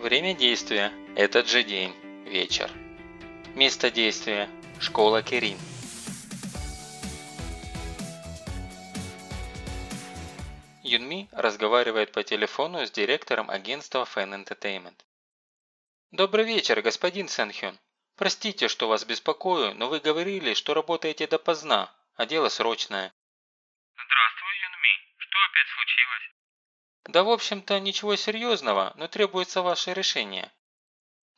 Время действия – этот же день, вечер. Место действия – школа Керин. Юнми разговаривает по телефону с директором агентства Fan Entertainment. «Добрый вечер, господин Сэнхён. Простите, что вас беспокою, но вы говорили, что работаете допоздна, а дело срочное». Здравствуй, Юнми. Что опять случилось? Да, в общем-то, ничего серьезного, но требуется ваше решение.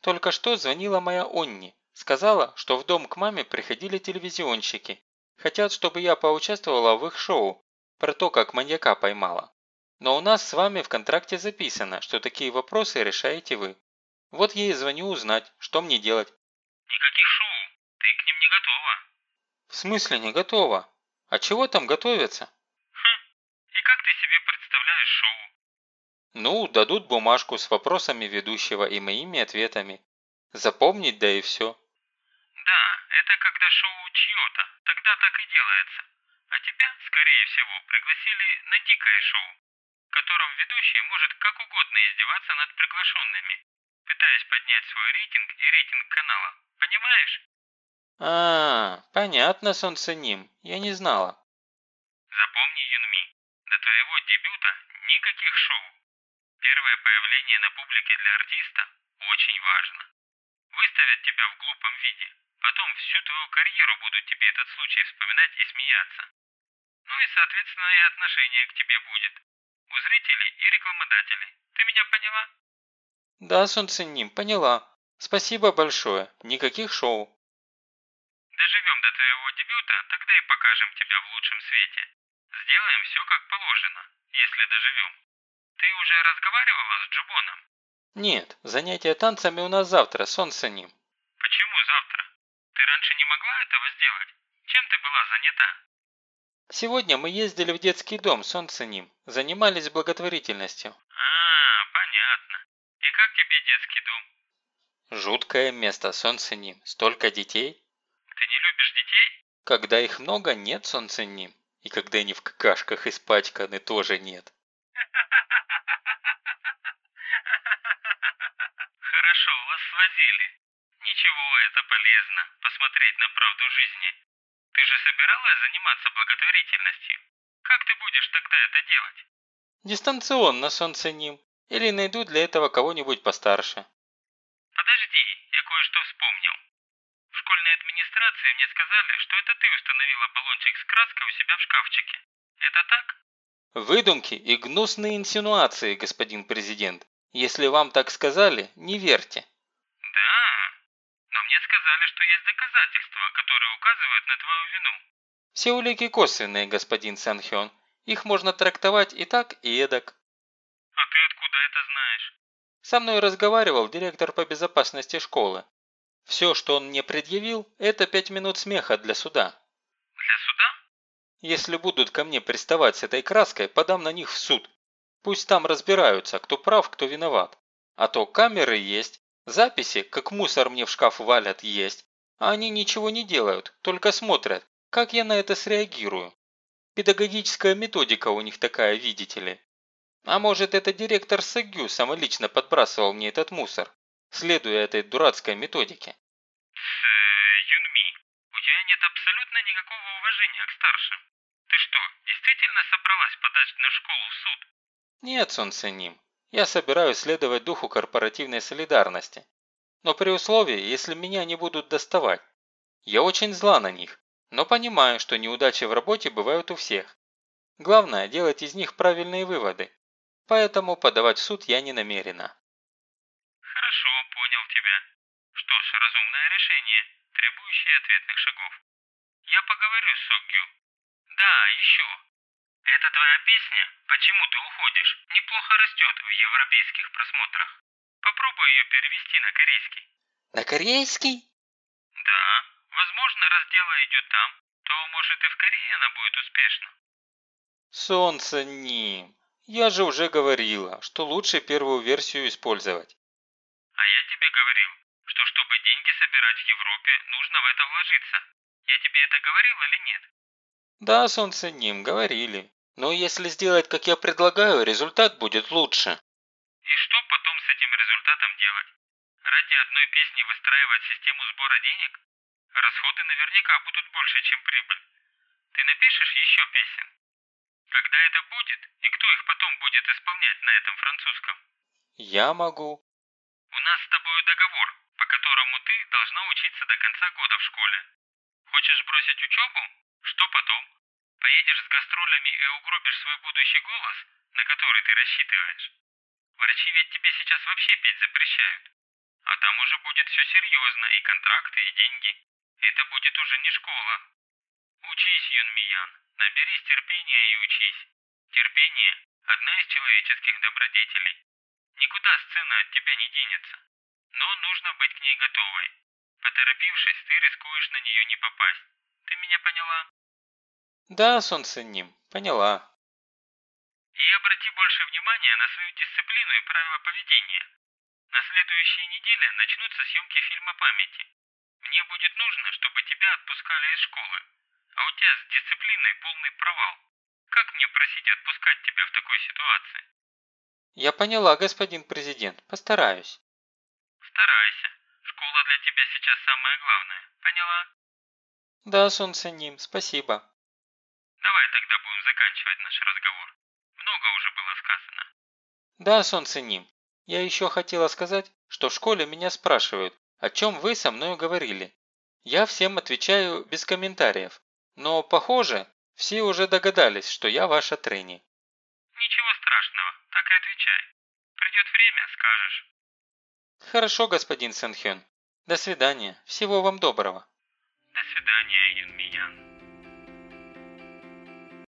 Только что звонила моя Онни. Сказала, что в дом к маме приходили телевизионщики. Хотят, чтобы я поучаствовала в их шоу про то, как маньяка поймала. Но у нас с вами в контракте записано, что такие вопросы решаете вы. Вот я и звоню узнать, что мне делать. Никаких шоу. Ты к ним не готова. В смысле не готова? А чего там готовиться? Хм. И как ты? Ну, дадут бумажку с вопросами ведущего и моими ответами. Запомнить, да и все. Да, это когда шоу чье-то. Тогда так и делается. А тебя, скорее всего, пригласили на дикое шоу, в котором ведущий может как угодно издеваться над приглашенными, пытаясь поднять свой рейтинг и рейтинг канала. Понимаешь? А, понятно, солнценим. Я не знала. Запомни, Появление на публике для артиста очень важно. Выставят тебя в глупом виде. Потом всю твою карьеру будут тебе этот случай вспоминать и смеяться. Ну и, соответственно, и отношение к тебе будет. У зрителей и рекламодателей. Ты меня поняла? Да, солнценим, поняла. Спасибо большое. Никаких шоу. Доживем до твоего дебюта, тогда и покажем тебя в лучшем свете. Сделаем все как положено, если доживем. Ты уже разговаривала с Джубоном? Нет, занятия танцами у нас завтра, солнценим. Почему завтра? Ты раньше не могла этого сделать? Чем ты была занята? Сегодня мы ездили в детский дом, солнценим. Занимались благотворительностью. А, понятно. И как тебе детский дом? Жуткое место, солнценим. Столько детей. Ты не любишь детей? Когда их много, нет, солнценим. И когда они в какашках испачканы, тоже нет. Полезно, посмотреть на правду жизни. Ты же собиралась заниматься благотворительностью? Как ты будешь тогда это делать? Дистанционно, солнценим. Или найду для этого кого-нибудь постарше. Подожди, я кое-что вспомнил. В школьной администрации мне сказали, что это ты установила баллончик с краской у себя в шкафчике. Это так? Выдумки и гнусные инсинуации, господин президент. Если вам так сказали, не верьте. Сказали, что есть доказательства, которые указывают на твою вину. Все улики косвенные, господин Санхён. Их можно трактовать и так, и эдак. А ты откуда это знаешь? Со мной разговаривал директор по безопасности школы. Все, что он мне предъявил, это пять минут смеха для суда. Для суда? Если будут ко мне приставать с этой краской, подам на них в суд. Пусть там разбираются, кто прав, кто виноват. А то камеры есть, записи, как мусор мне в шкаф валят, есть. А они ничего не делают, только смотрят, как я на это среагирую. Педагогическая методика у них такая, видите ли. А может, это директор Сагю самолично подбрасывал мне этот мусор, следуя этой дурацкой методике. С, э, Юнми, у тебя нет абсолютно никакого уважения к старшим. Ты что, действительно собралась подать на школу в суд? Нет, солнценим, я собираюсь следовать духу корпоративной солидарности. Но при условии, если меня не будут доставать. Я очень зла на них, но понимаю, что неудачи в работе бывают у всех. Главное – делать из них правильные выводы. Поэтому подавать в суд я не намерена. Хорошо, понял тебя. Что ж, разумное решение, требующее ответных шагов. Я поговорю с Сокгю. Да, еще. Это твоя песня «Почему ты уходишь?» неплохо растет в европейских просмотрах. Попробуй ее перевести на корейский. На корейский? Да, возможно, раз дело идет там, то, может, и в Корее она будет успешна. Солнце ним. Я же уже говорила, что лучше первую версию использовать. А я тебе говорил, что чтобы деньги собирать в Европе, нужно в это вложиться. Я тебе это говорил или нет? Да, солнце ним, говорили. Но если сделать, как я предлагаю, результат будет лучше. И что потом с этим результатом делать? Ради одной песни выстраивать систему сбора денег? Расходы наверняка будут больше, чем прибыль. Ты напишешь еще песен? Когда это будет, и кто их потом будет исполнять на этом французском? Я могу. У нас с тобой договор, по которому ты должна учиться до конца года в школе. Хочешь бросить учебу? Что потом? Поедешь с гастролями и угробишь свой будущий голос, на который ты рассчитываешь? Врачи ведь тебе сейчас вообще петь запрещают. А там уже будет все серьезно, и контракты, и деньги. Это будет уже не школа. Учись, Юнмиян, наберись терпения и учись. Терпение – одна из человеческих добродетелей. Никуда сцена от тебя не денется. Но нужно быть к ней готовой. Поторопившись, ты рискуешь на нее не попасть. Меня поняла? Да, солнце ним, поняла. И обрати больше внимания на свою дисциплину и правила поведения. На следующей неделе начнутся съемки фильма памяти. Мне будет нужно, чтобы тебя отпускали из школы. А у тебя с дисциплиной полный провал. Как мне просить отпускать тебя в такой ситуации? Я поняла, господин президент, постараюсь. Старайся. Школа для тебя сейчас самое главное. Поняла? Да, солнце ним, спасибо. Давай тогда будем заканчивать наш разговор. Много уже было сказано. Да, солнце ним. Я еще хотела сказать, что в школе меня спрашивают, о чем вы со мной говорили. Я всем отвечаю без комментариев. Но, похоже, все уже догадались, что я ваша Трени. Ничего страшного, так и отвечай. Придет время, скажешь. Хорошо, господин Сэнхён. До свидания. Всего вам доброго. До свидания, Юнмиян.